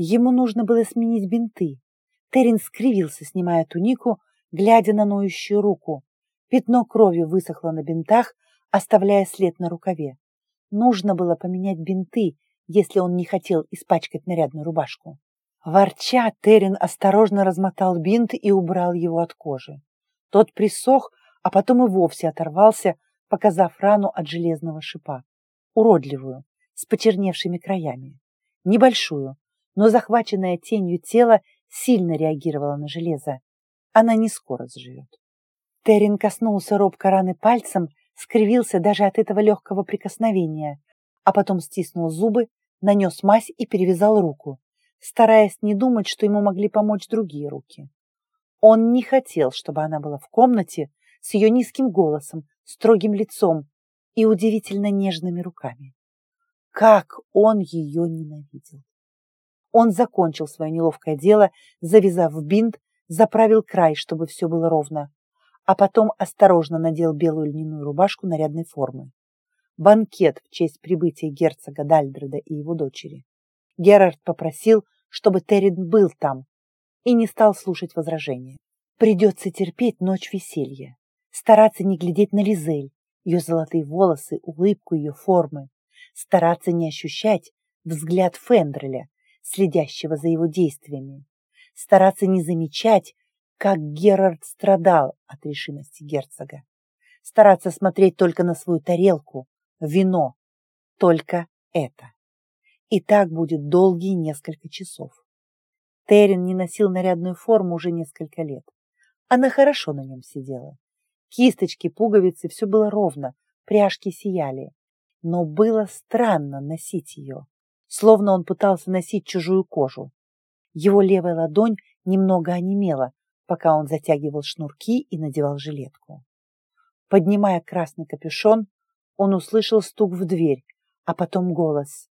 Ему нужно было сменить бинты. Террин скривился, снимая тунику, глядя на ноющую руку. Пятно крови высохло на бинтах, оставляя след на рукаве. Нужно было поменять бинты, если он не хотел испачкать нарядную рубашку. Ворча, Террин осторожно размотал бинт и убрал его от кожи. Тот присох, а потом и вовсе оторвался, показав рану от железного шипа. Уродливую, с почерневшими краями. Небольшую, но захваченная тенью тело сильно реагировала на железо. Она не скоро заживет. Террин коснулся робко раны пальцем, скривился даже от этого легкого прикосновения, а потом стиснул зубы, нанес мазь и перевязал руку, стараясь не думать, что ему могли помочь другие руки. Он не хотел, чтобы она была в комнате с ее низким голосом, строгим лицом и удивительно нежными руками. Как он ее ненавидел! Он закончил свое неловкое дело, завязав бинт, заправил край, чтобы все было ровно, а потом осторожно надел белую льняную рубашку нарядной формы. Банкет в честь прибытия герцога Дальдреда и его дочери. Герард попросил, чтобы Террин был там, и не стал слушать возражения. Придется терпеть ночь веселья, стараться не глядеть на Лизель, ее золотые волосы, улыбку ее формы, стараться не ощущать взгляд Фендреля, следящего за его действиями, стараться не замечать, как Герард страдал от решимости герцога, стараться смотреть только на свою тарелку, вино, только это. И так будет долгие несколько часов. Терен не носил нарядную форму уже несколько лет. Она хорошо на нем сидела. Кисточки, пуговицы, все было ровно, пряжки сияли. Но было странно носить ее словно он пытался носить чужую кожу. Его левая ладонь немного онемела, пока он затягивал шнурки и надевал жилетку. Поднимая красный капюшон, он услышал стук в дверь, а потом голос.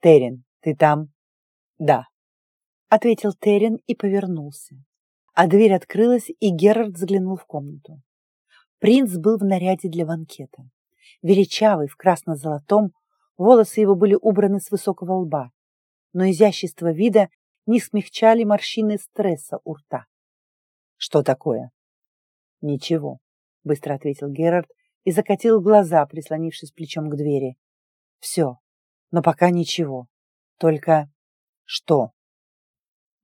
«Террин, ты там?» «Да», — ответил Террин и повернулся. А дверь открылась, и Герард взглянул в комнату. Принц был в наряде для банкета. Величавый, в красно-золотом, Волосы его были убраны с высокого лба, но изящество вида не смягчали морщины стресса у рта. «Что такое?» «Ничего», — быстро ответил Герард и закатил глаза, прислонившись плечом к двери. «Все, но пока ничего. Только что?»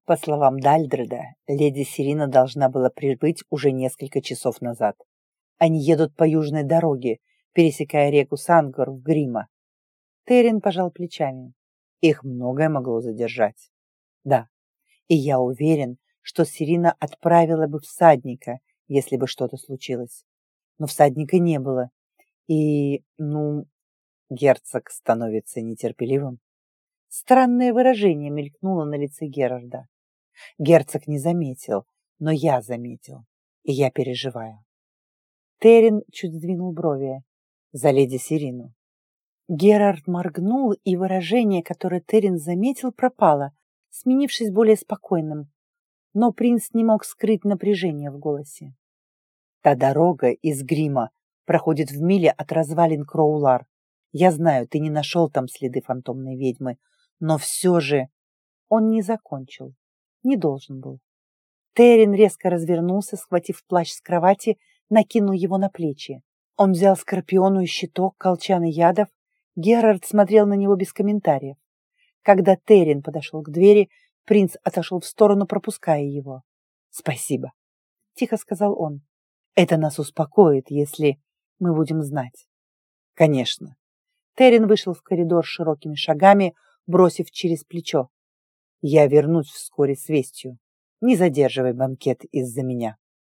По словам Дальдреда, леди Сирина должна была прибыть уже несколько часов назад. Они едут по южной дороге, пересекая реку Сангар в Грима. Терен пожал плечами. Их многое могло задержать. Да, и я уверен, что Сирина отправила бы всадника, если бы что-то случилось. Но всадника не было. И, ну, герцог становится нетерпеливым. Странное выражение мелькнуло на лице Герарда. Герцог не заметил, но я заметил, и я переживаю. Терен чуть сдвинул брови. За леди Сирину. Герард моргнул, и выражение, которое Террин заметил, пропало, сменившись более спокойным. Но принц не мог скрыть напряжение в голосе. «Та дорога из Грима проходит в миле от развалин Кроулар. Я знаю, ты не нашел там следы фантомной ведьмы, но все же...» Он не закончил, не должен был. Террин резко развернулся, схватив плащ с кровати, накинул его на плечи. Он взял скорпиону и щиток, колчан и ядов, Герард смотрел на него без комментариев. Когда Террин подошел к двери, принц отошел в сторону, пропуская его. «Спасибо», — тихо сказал он. «Это нас успокоит, если мы будем знать». «Конечно». Террин вышел в коридор широкими шагами, бросив через плечо. «Я вернусь вскоре с вестью. Не задерживай банкет из-за меня».